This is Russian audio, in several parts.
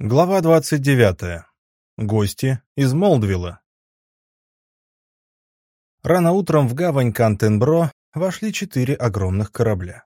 Глава 29. Гости из Молдвилла. Рано утром в гавань Кантенбро вошли четыре огромных корабля.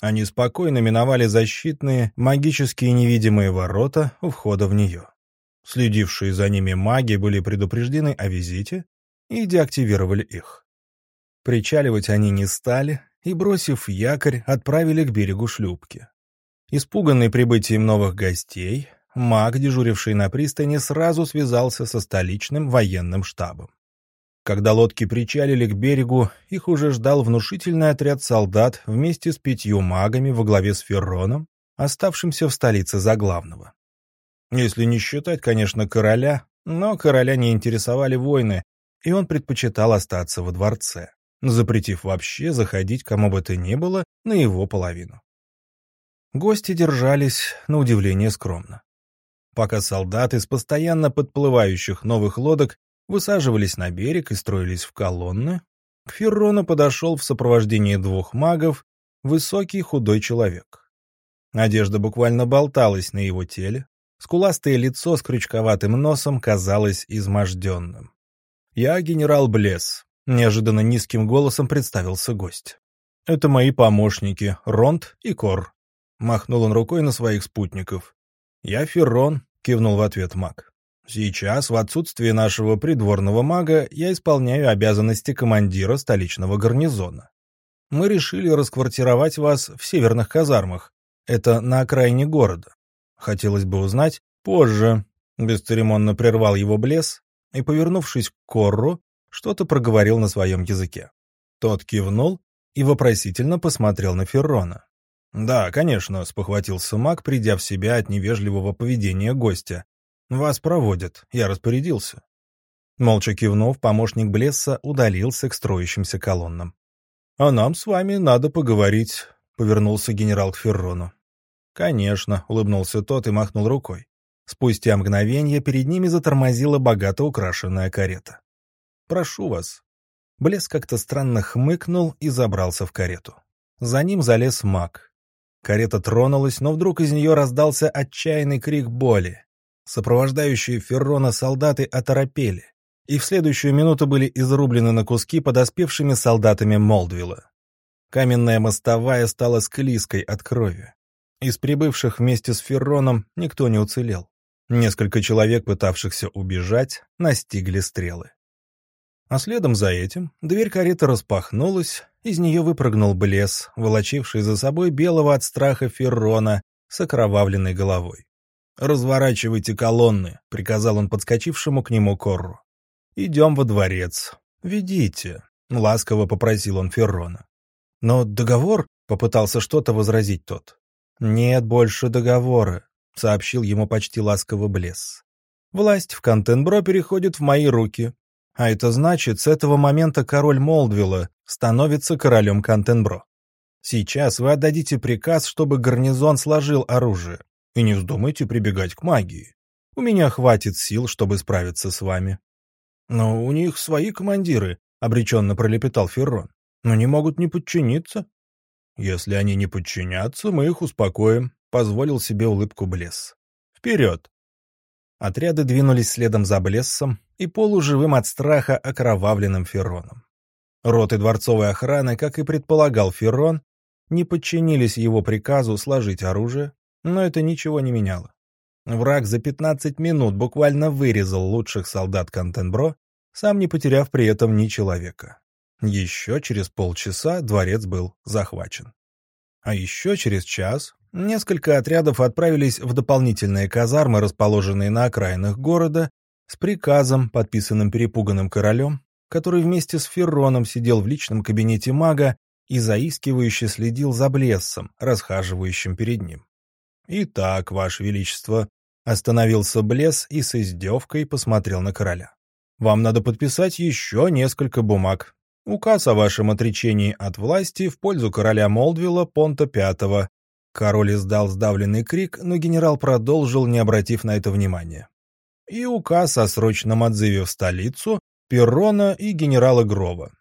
Они спокойно миновали защитные, магические невидимые ворота у входа в нее. Следившие за ними маги были предупреждены о визите и деактивировали их. Причаливать они не стали и, бросив якорь, отправили к берегу шлюпки. Испуганный прибытием новых гостей, маг, дежуривший на пристани, сразу связался со столичным военным штабом. Когда лодки причалили к берегу, их уже ждал внушительный отряд солдат вместе с пятью магами во главе с Ферроном, оставшимся в столице за главного. Если не считать, конечно, короля, но короля не интересовали войны, и он предпочитал остаться во дворце, запретив вообще заходить кому бы то ни было на его половину. Гости держались, на удивление, скромно пока солдаты с постоянно подплывающих новых лодок высаживались на берег и строились в колонны, к Феррону подошел в сопровождении двух магов высокий худой человек. Одежда буквально болталась на его теле, скуластое лицо с крючковатым носом казалось изможденным. «Я генерал Блесс», — неожиданно низким голосом представился гость. «Это мои помощники, Ронд и Кор», — махнул он рукой на своих спутников. «Я Феррон», — кивнул в ответ маг. «Сейчас, в отсутствие нашего придворного мага, я исполняю обязанности командира столичного гарнизона. Мы решили расквартировать вас в северных казармах. Это на окраине города. Хотелось бы узнать позже». Бесцеремонно прервал его блес и, повернувшись к Корру, что-то проговорил на своем языке. Тот кивнул и вопросительно посмотрел на Феррона. «Да, конечно», — спохватился маг, придя в себя от невежливого поведения гостя. «Вас проводят. Я распорядился». Молча кивнув, помощник Блесса удалился к строящимся колоннам. «А нам с вами надо поговорить», — повернулся генерал к Феррону. «Конечно», — улыбнулся тот и махнул рукой. Спустя мгновение перед ними затормозила богато украшенная карета. «Прошу вас». Блесс как-то странно хмыкнул и забрался в карету. За ним залез маг. Карета тронулась, но вдруг из нее раздался отчаянный крик боли. Сопровождающие Феррона солдаты оторопели, и в следующую минуту были изрублены на куски подоспевшими солдатами Молдвилла. Каменная мостовая стала склизкой от крови. Из прибывших вместе с Ферроном никто не уцелел. Несколько человек, пытавшихся убежать, настигли стрелы. А следом за этим дверь кареты распахнулась, из нее выпрыгнул Блес, волочивший за собой белого от страха Феррона с окровавленной головой. «Разворачивайте колонны», — приказал он подскочившему к нему Корру. «Идем во дворец. Ведите», — ласково попросил он Феррона. «Но договор?» — попытался что-то возразить тот. «Нет больше договора», — сообщил ему почти ласково Блес. «Власть в Контенбро переходит в мои руки. А это значит, с этого момента король Молдвилла становится королем Кантенбро. Сейчас вы отдадите приказ, чтобы гарнизон сложил оружие. И не вздумайте прибегать к магии. У меня хватит сил, чтобы справиться с вами. Но у них свои командиры, — обреченно пролепетал Феррон. Но не могут не подчиниться. Если они не подчинятся, мы их успокоим, — позволил себе улыбку Блесс. Вперед! Отряды двинулись следом за Блессом и полуживым от страха окровавленным Ферроном. Роты дворцовой охраны, как и предполагал Феррон, не подчинились его приказу сложить оружие, но это ничего не меняло. Враг за 15 минут буквально вырезал лучших солдат Контенбро, сам не потеряв при этом ни человека. Еще через полчаса дворец был захвачен. А еще через час Несколько отрядов отправились в дополнительные казармы, расположенные на окраинах города, с приказом, подписанным перепуганным королем, который вместе с Ферроном сидел в личном кабинете мага и заискивающе следил за блессом, расхаживающим перед ним. «Итак, Ваше Величество», — остановился блесс и с издевкой посмотрел на короля. «Вам надо подписать еще несколько бумаг. Указ о вашем отречении от власти в пользу короля Молдвилла Понта V, Король издал сдавленный крик, но генерал продолжил, не обратив на это внимания. И указ о срочном отзыве в столицу Перрона и генерала Грова.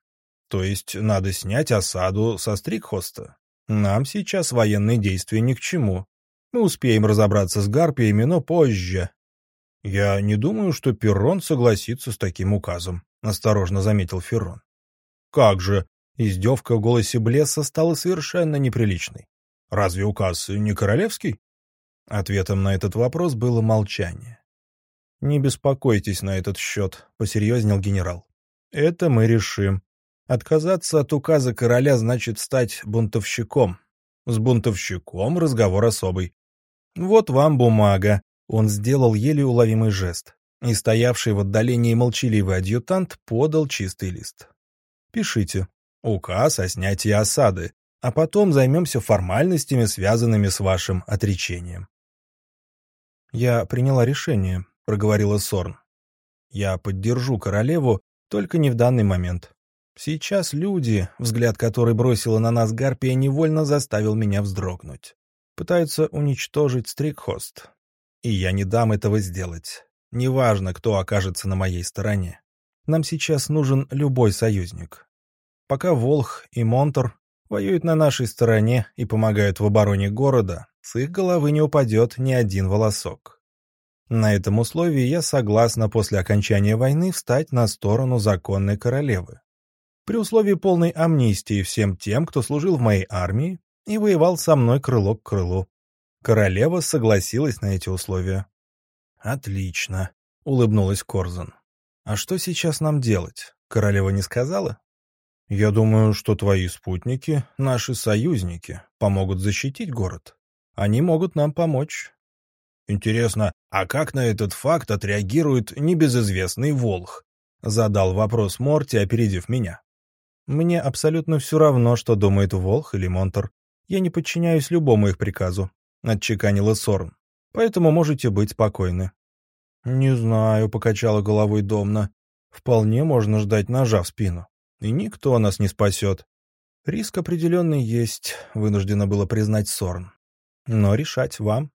То есть надо снять осаду со Стрикхоста. Нам сейчас военные действия ни к чему. Мы успеем разобраться с гарпиями, но позже. Я не думаю, что Перрон согласится с таким указом, осторожно заметил Феррон. Как же, издевка в голосе Блесса стала совершенно неприличной. Разве указ не королевский? Ответом на этот вопрос было молчание. «Не беспокойтесь на этот счет», — посерьезнел генерал. «Это мы решим. Отказаться от указа короля значит стать бунтовщиком. С бунтовщиком разговор особый. Вот вам бумага». Он сделал еле уловимый жест, и стоявший в отдалении молчаливый адъютант подал чистый лист. «Пишите. Указ о снятии осады, а потом займемся формальностями, связанными с вашим отречением». «Я приняла решение», — проговорила Сорн. «Я поддержу королеву, только не в данный момент. Сейчас люди, взгляд который бросила на нас Гарпия, невольно заставил меня вздрогнуть. Пытаются уничтожить Стрикхост. И я не дам этого сделать. Неважно, кто окажется на моей стороне. Нам сейчас нужен любой союзник. Пока Волх и Монтор воюют на нашей стороне и помогают в обороне города, с их головы не упадет ни один волосок. На этом условии я согласна после окончания войны встать на сторону законной королевы. При условии полной амнистии всем тем, кто служил в моей армии и воевал со мной крыло к крылу. Королева согласилась на эти условия. «Отлично», — улыбнулась Корзан. «А что сейчас нам делать? Королева не сказала?» «Я думаю, что твои спутники, наши союзники, помогут защитить город. Они могут нам помочь. Интересно, а как на этот факт отреагирует небезызвестный Волх? Задал вопрос Морти, опередив меня. Мне абсолютно все равно, что думает Волх или Монтор. Я не подчиняюсь любому их приказу, отчеканила Сорн. Поэтому можете быть спокойны. Не знаю, покачала головой Домна. Вполне можно ждать ножа в спину. И никто нас не спасет. Риск определенный есть, вынуждено было признать Сорн но решать вам. —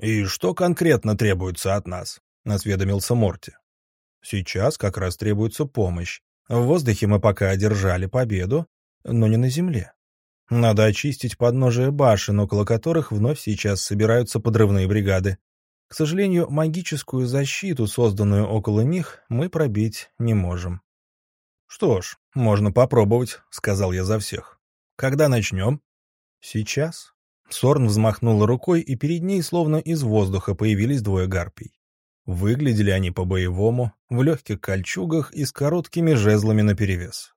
И что конкретно требуется от нас? — осведомился Морти. — Сейчас как раз требуется помощь. В воздухе мы пока одержали победу, но не на земле. Надо очистить подножие башен, около которых вновь сейчас собираются подрывные бригады. К сожалению, магическую защиту, созданную около них, мы пробить не можем. — Что ж, можно попробовать, — сказал я за всех. — Когда начнем? — Сейчас. Сорн взмахнула рукой, и перед ней словно из воздуха появились двое гарпий. Выглядели они по-боевому, в легких кольчугах и с короткими жезлами наперевес.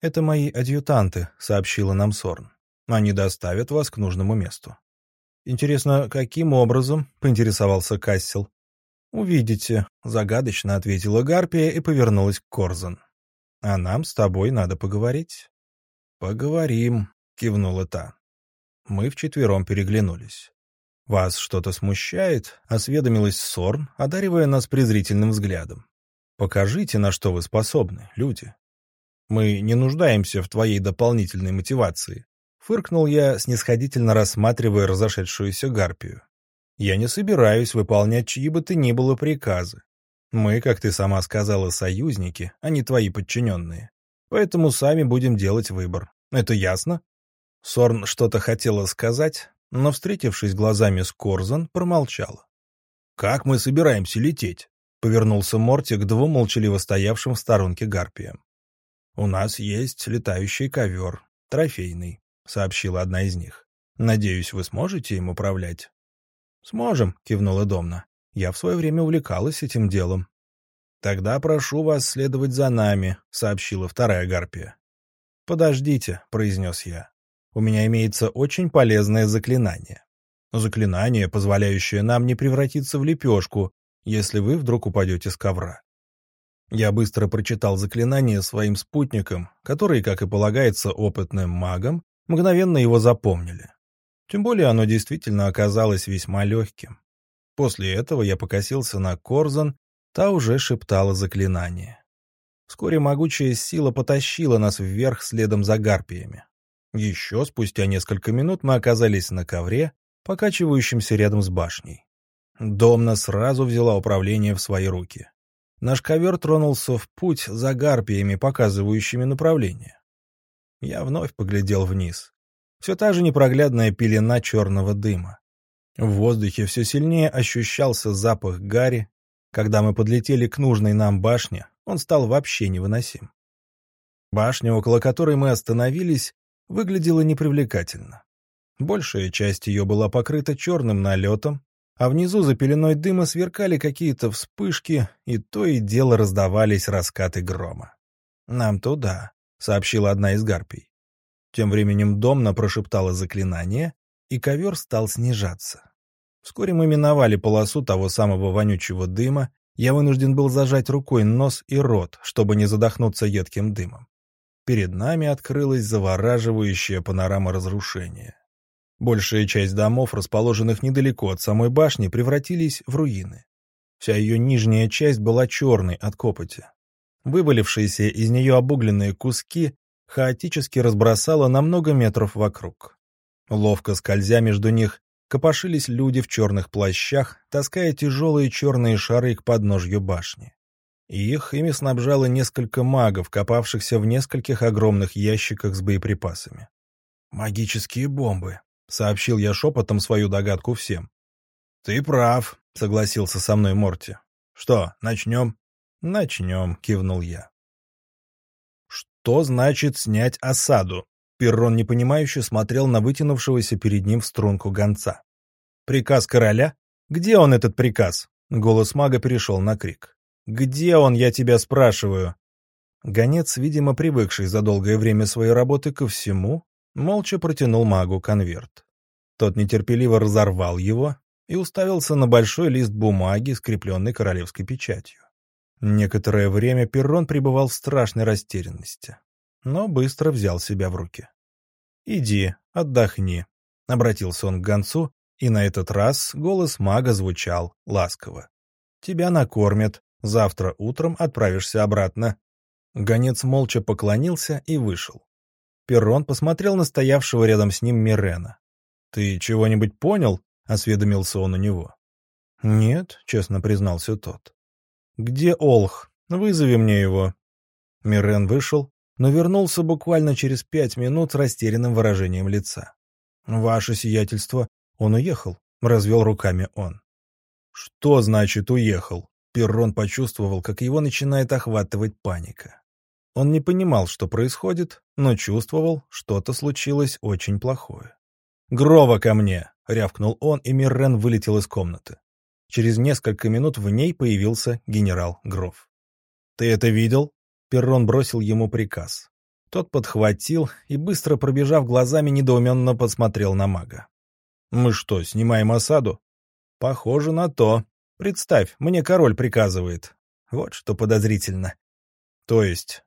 «Это мои адъютанты», — сообщила нам Сорн. «Они доставят вас к нужному месту». «Интересно, каким образом?» — поинтересовался Кассел. «Увидите», — загадочно ответила Гарпия и повернулась к Корзан. «А нам с тобой надо поговорить». «Поговорим», — кивнула та. Мы вчетвером переглянулись. «Вас что-то смущает?» — осведомилась Сорн, одаривая нас презрительным взглядом. «Покажите, на что вы способны, люди. Мы не нуждаемся в твоей дополнительной мотивации», — фыркнул я, снисходительно рассматривая разошедшуюся гарпию. «Я не собираюсь выполнять чьи бы то ни было приказы. Мы, как ты сама сказала, союзники, а не твои подчиненные. Поэтому сами будем делать выбор. Это ясно?» Сорн что-то хотела сказать, но, встретившись глазами с Корзан, промолчала. «Как мы собираемся лететь?» — повернулся Морти к двум молчаливо стоявшим в сторонке гарпиям. «У нас есть летающий ковер, трофейный», — сообщила одна из них. «Надеюсь, вы сможете им управлять?» «Сможем», — кивнула Домна. «Я в свое время увлекалась этим делом». «Тогда прошу вас следовать за нами», — сообщила вторая гарпия. «Подождите», — произнес я у меня имеется очень полезное заклинание. Заклинание, позволяющее нам не превратиться в лепешку, если вы вдруг упадете с ковра. Я быстро прочитал заклинание своим спутникам, которые, как и полагается опытным магам, мгновенно его запомнили. Тем более оно действительно оказалось весьма легким. После этого я покосился на Корзан, та уже шептала заклинание. Вскоре могучая сила потащила нас вверх следом за гарпиями. Еще спустя несколько минут мы оказались на ковре, покачивающемся рядом с башней. Домна сразу взяла управление в свои руки. Наш ковер тронулся в путь за гарпиями, показывающими направление. Я вновь поглядел вниз. Все та же непроглядная пелена черного дыма. В воздухе все сильнее ощущался запах гари. Когда мы подлетели к нужной нам башне, он стал вообще невыносим. Башня, около которой мы остановились, выглядела непривлекательно. Большая часть ее была покрыта черным налетом, а внизу за пеленой дыма сверкали какие-то вспышки, и то и дело раздавались раскаты грома. «Нам туда», — сообщила одна из гарпий. Тем временем Домна прошептала заклинание, и ковер стал снижаться. Вскоре мы миновали полосу того самого вонючего дыма, я вынужден был зажать рукой нос и рот, чтобы не задохнуться едким дымом. Перед нами открылась завораживающая панорама разрушения. Большая часть домов, расположенных недалеко от самой башни, превратились в руины. Вся ее нижняя часть была черной от копоти. Вывалившиеся из нее обугленные куски хаотически разбросало на много метров вокруг. Ловко скользя между них, копошились люди в черных плащах, таская тяжелые черные шары к подножью башни. Их ими снабжало несколько магов, копавшихся в нескольких огромных ящиках с боеприпасами. «Магические бомбы», — сообщил я шепотом свою догадку всем. «Ты прав», — согласился со мной Морти. «Что, начнем?» «Начнем», — кивнул я. «Что значит снять осаду?» Перрон непонимающе смотрел на вытянувшегося перед ним в струнку гонца. «Приказ короля? Где он, этот приказ?» Голос мага перешел на крик. «Где он, я тебя спрашиваю?» Гонец, видимо, привыкший за долгое время своей работы ко всему, молча протянул магу конверт. Тот нетерпеливо разорвал его и уставился на большой лист бумаги, скрепленный королевской печатью. Некоторое время Перрон пребывал в страшной растерянности, но быстро взял себя в руки. «Иди, отдохни», — обратился он к гонцу, и на этот раз голос мага звучал ласково. «Тебя накормят, завтра утром отправишься обратно». Гонец молча поклонился и вышел. Перрон посмотрел на стоявшего рядом с ним Мирена. «Ты чего-нибудь понял?» — осведомился он у него. «Нет», — честно признался тот. «Где Олх? Вызови мне его». Мирен вышел, но вернулся буквально через пять минут с растерянным выражением лица. «Ваше сиятельство, он уехал», — развел руками он. «Что значит уехал?» Перрон почувствовал, как его начинает охватывать паника. Он не понимал, что происходит, но чувствовал, что-то случилось очень плохое. «Грова ко мне!» — рявкнул он, и Миррен вылетел из комнаты. Через несколько минут в ней появился генерал Гров. «Ты это видел?» — Перрон бросил ему приказ. Тот подхватил и, быстро пробежав глазами, недоуменно посмотрел на мага. «Мы что, снимаем осаду?» «Похоже на то. Представь, мне король приказывает. Вот что подозрительно. То есть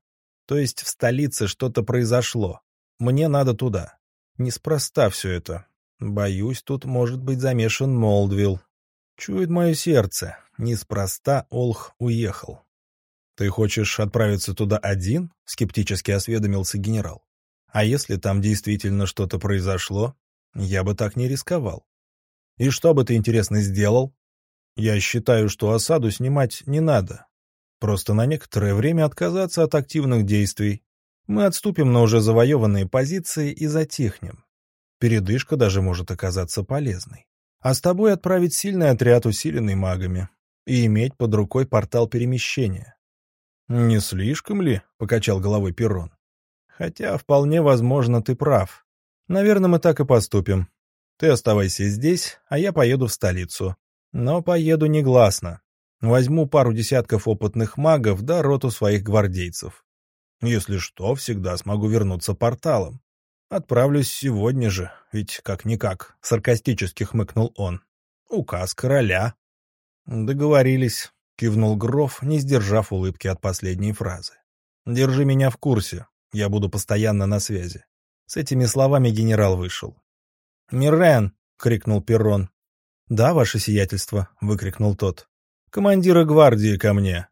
то есть в столице что-то произошло. Мне надо туда. Неспроста все это. Боюсь, тут может быть замешан Молдвилл. Чует мое сердце. Неспроста Олх уехал. «Ты хочешь отправиться туда один?» — скептически осведомился генерал. «А если там действительно что-то произошло? Я бы так не рисковал. И что бы ты, интересно, сделал? Я считаю, что осаду снимать не надо. Просто на некоторое время отказаться от активных действий. Мы отступим на уже завоеванные позиции и затихнем. Передышка даже может оказаться полезной. А с тобой отправить сильный отряд, усиленный магами, и иметь под рукой портал перемещения. «Не слишком ли?» — покачал головой Перрон. «Хотя, вполне возможно, ты прав. Наверное, мы так и поступим. Ты оставайся здесь, а я поеду в столицу. Но поеду негласно. Возьму пару десятков опытных магов да роту своих гвардейцев. Если что, всегда смогу вернуться порталом. Отправлюсь сегодня же, ведь как-никак, — саркастически хмыкнул он. Указ короля. Договорились, — кивнул Гроф, не сдержав улыбки от последней фразы. Держи меня в курсе, я буду постоянно на связи. С этими словами генерал вышел. «Мирен!» — крикнул Перрон. «Да, ваше сиятельство!» — выкрикнул тот. «Командира гвардии ко мне!»